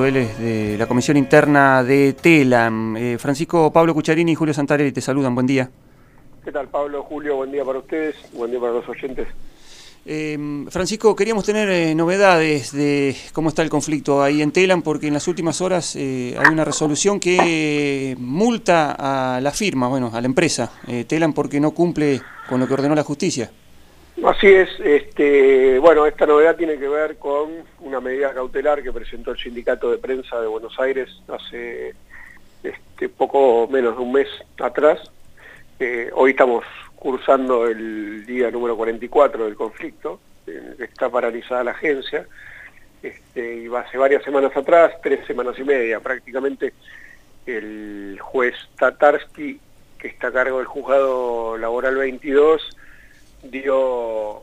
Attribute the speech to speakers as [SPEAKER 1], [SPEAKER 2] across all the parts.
[SPEAKER 1] de la Comisión Interna de TELAM. Eh, Francisco, Pablo Cucharini y Julio Santarelli te saludan. Buen día.
[SPEAKER 2] ¿Qué tal, Pablo? Julio, buen día para ustedes, buen día para los oyentes.
[SPEAKER 1] Eh, Francisco, queríamos tener eh, novedades de cómo está el conflicto ahí en Telam, porque en las últimas horas hay una resolución que multa a la firma, bueno, a la empresa Telam, porque no cumple con lo que ordenó la justicia.
[SPEAKER 2] Así es, este, bueno, esta novedad tiene que ver con una medida cautelar que presentó el Sindicato de Prensa de Buenos Aires hace este, poco menos de un mes atrás. Eh, hoy estamos cursando el día número 44 del conflicto, está paralizada la agencia, este, y hace varias semanas atrás, tres semanas y media prácticamente, el juez Tatarsky, que está a cargo del juzgado laboral 22, dio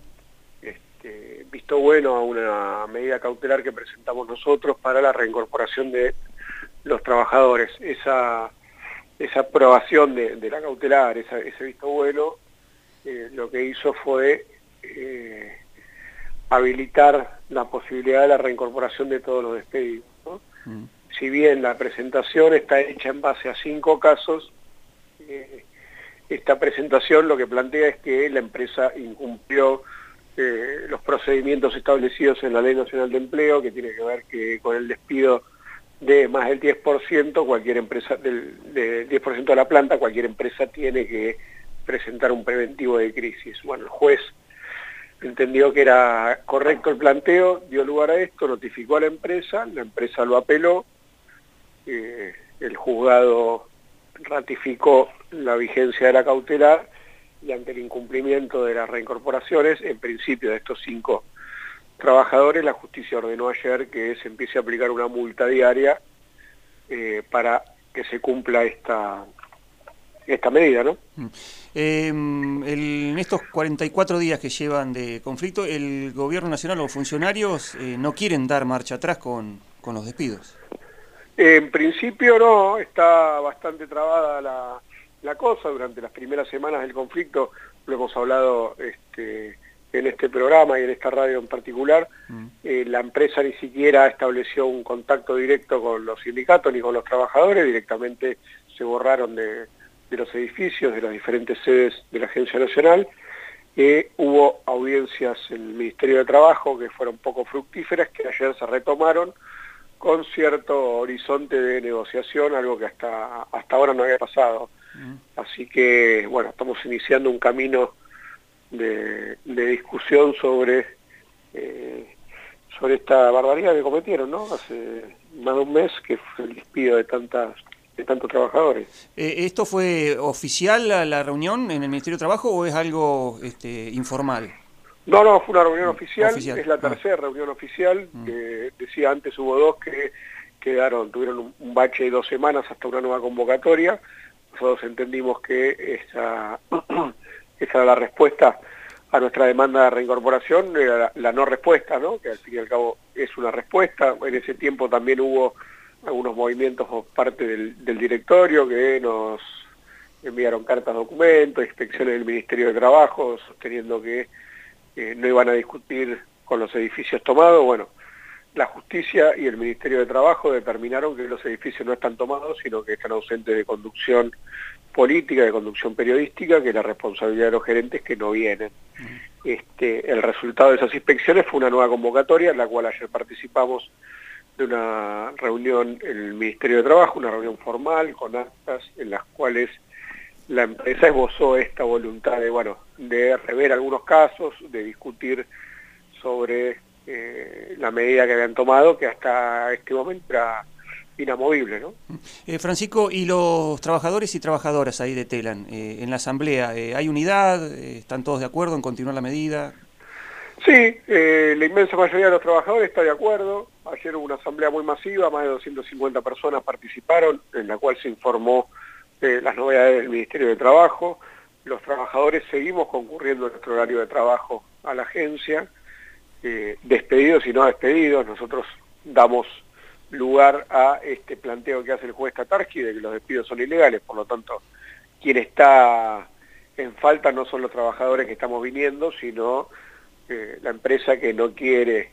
[SPEAKER 2] este, visto bueno a una medida cautelar que presentamos nosotros para la reincorporación de los trabajadores. Esa, esa aprobación de, la cautelar, ese visto bueno, eh, lo que hizo fue eh, habilitar la posibilidad de la reincorporación de todos los despedidos. Mm. Si bien la presentación está hecha en base a cinco casos, eh, esta presentación lo que plantea es que la empresa incumplió eh, los procedimientos establecidos en la Ley Nacional de Empleo, que tiene que ver que con el despido de más del 10%, cualquier empresa, del 10% de la planta, cualquier empresa tiene que presentar un preventivo de crisis. Bueno, el juez entendió que era correcto el planteo, dio lugar a esto, notificó a la empresa, la empresa lo apeló, eh, el juzgado ratificó la vigencia de la cautelar y ante el incumplimiento de las reincorporaciones, en principio de estos cinco trabajadores, la justicia ordenó ayer que se empiece a aplicar una multa diaria eh, para que se cumpla esta, esta medida, ¿no?
[SPEAKER 1] Mm. Em, en estos 44 días que llevan de conflicto, ¿el gobierno nacional o funcionarios eh, no quieren dar marcha atrás con, con los despidos?
[SPEAKER 2] En principio no, está bastante trabada la, la cosa. Durante las primeras semanas del conflicto, lo hemos hablado este, en este programa y en esta radio en particular, mm. eh, la empresa ni siquiera estableció un contacto directo con los sindicatos ni con los trabajadores, directamente se borraron de, los edificios, de las diferentes sedes de la Agencia Nacional. Eh, hubo audiencias en el Ministerio de Trabajo que fueron poco fructíferas, que ayer se retomaron con cierto horizonte de negociación, algo que hasta, hasta ahora no había pasado. Así que, bueno, estamos iniciando un camino de, discusión sobre, eh, sobre esta barbaridad que cometieron, ¿no? Hace más de un mes que fue el despido de tantas de tantos trabajadores.
[SPEAKER 1] Eh, ¿Esto fue oficial la, la, reunión en el Ministerio de Trabajo o es algo este, informal?
[SPEAKER 2] No, no, fue una reunión mm, oficial, es la ah. tercera reunión oficial, mm. decía antes hubo dos que quedaron, tuvieron un bache de dos semanas hasta una nueva convocatoria, nosotros entendimos que esa, esa era la respuesta a nuestra demanda de reincorporación, era la, no respuesta, ¿no? que al fin y al cabo es una respuesta. En ese tiempo también hubo algunos movimientos por parte del, directorio que nos enviaron cartas, documentos, inspecciones del Ministerio de Trabajo, sosteniendo que eh, no iban a discutir con los edificios tomados. Bueno, la justicia y el Ministerio de Trabajo determinaron que los edificios no están tomados, sino que están ausentes de conducción política, de conducción periodística, que la responsabilidad de los gerentes que no vienen. Este, el resultado de esas inspecciones fue una nueva convocatoria, en la cual ayer participamos de una reunión en el Ministerio de Trabajo, una reunión formal con actas en las cuales la empresa esbozó esta voluntad de, bueno, de rever algunos casos, de discutir sobre eh, la medida que habían tomado, que hasta este momento era inamovible. ¿no?
[SPEAKER 1] Eh, Francisco, ¿y los trabajadores y trabajadoras ahí de Telan, eh, en la asamblea, hay unidad? ¿Están todos de acuerdo en continuar la medida?
[SPEAKER 2] Sí, la inmensa mayoría de los trabajadores está de acuerdo. Ayer hubo una asamblea muy masiva, más de 250 personas participaron, en la cual se informó las novedades del Ministerio de Trabajo. Los trabajadores seguimos concurriendo en nuestro horario de trabajo a la agencia. Eh, despedidos y no despedidos. Nosotros damos lugar a este planteo que hace el juez Tatarsky de que los despidos son ilegales, por lo tanto, quien está en falta no son los trabajadores que estamos viniendo, sino eh, la empresa que no quiere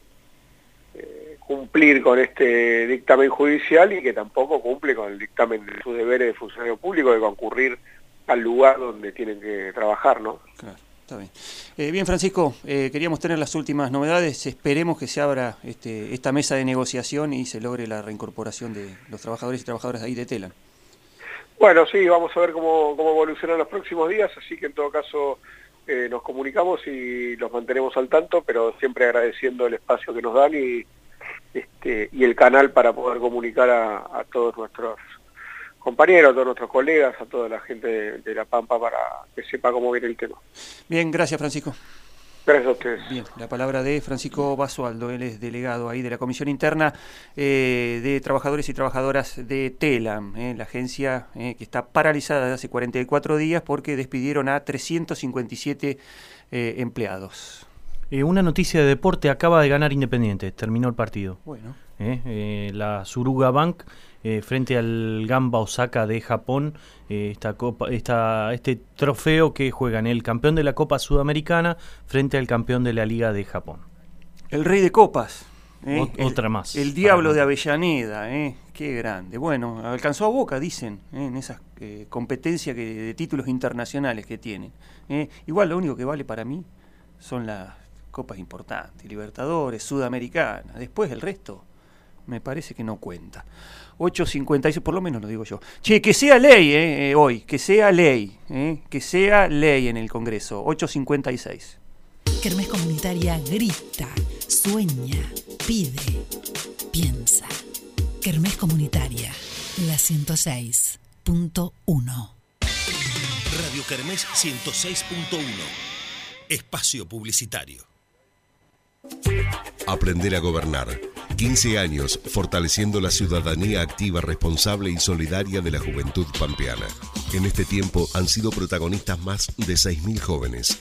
[SPEAKER 2] eh, cumplir con este dictamen judicial y que tampoco cumple con el dictamen de sus deberes de funcionario público de concurrir al lugar donde tienen que trabajar, ¿no?
[SPEAKER 1] Claro, está bien. Eh, bien, Francisco, eh, queríamos tener las últimas novedades. Esperemos que se abra este, esta mesa de negociación y se logre la reincorporación de los trabajadores y trabajadoras ahí de Telan.
[SPEAKER 2] Bueno, sí, vamos a ver cómo, cómo evolucionan los próximos días, así que en todo caso eh, nos comunicamos y los mantenemos al tanto, pero siempre agradeciendo el espacio que nos dan y, este, y el canal para poder comunicar a, todos nuestros compañeros, a todos nuestros colegas, a toda la gente de La Pampa para que sepa cómo viene el tema.
[SPEAKER 1] Bien, gracias Francisco.
[SPEAKER 2] Gracias a ustedes.
[SPEAKER 1] Bien, la palabra de Francisco Basualdo, él es delegado ahí de la Comisión Interna eh, de Trabajadores y Trabajadoras de TELAM, eh, la agencia eh, que está paralizada desde hace 44 días porque despidieron a 357 empleados.
[SPEAKER 3] una noticia de deporte, acaba de ganar Independiente, terminó el partido.
[SPEAKER 1] Bueno.
[SPEAKER 3] la Suruga Bank eh, frente al Gamba Osaka de Japón, eh, esta copa, esta, este trofeo que juegan el campeón de la Copa Sudamericana frente al campeón de la Liga de Japón.
[SPEAKER 1] El rey de copas.
[SPEAKER 3] ¿eh? otra más.
[SPEAKER 1] El diablo de Avellaneda, ¿eh? qué grande. Bueno, alcanzó a Boca, dicen, en esas competencias que, de títulos internacionales que tienen. Igual lo único que vale para mí son las copas importantes, Libertadores, Sudamericana. Después el resto me parece que no cuenta. 8.56, por lo menos lo digo yo. Che, que sea ley eh, eh hoy, que sea ley, eh, que sea ley en el Congreso. 8.56.
[SPEAKER 4] Kermés Comunitaria grita, sueña, pide, piensa. Kermés Comunitaria, la 106.1.
[SPEAKER 5] Radio Kermés 106.1. Espacio Publicitario. Aprender a gobernar 15 años fortaleciendo la ciudadanía activa, responsable y solidaria de la juventud pampeana. En este tiempo han sido protagonistas más de 6.000 jóvenes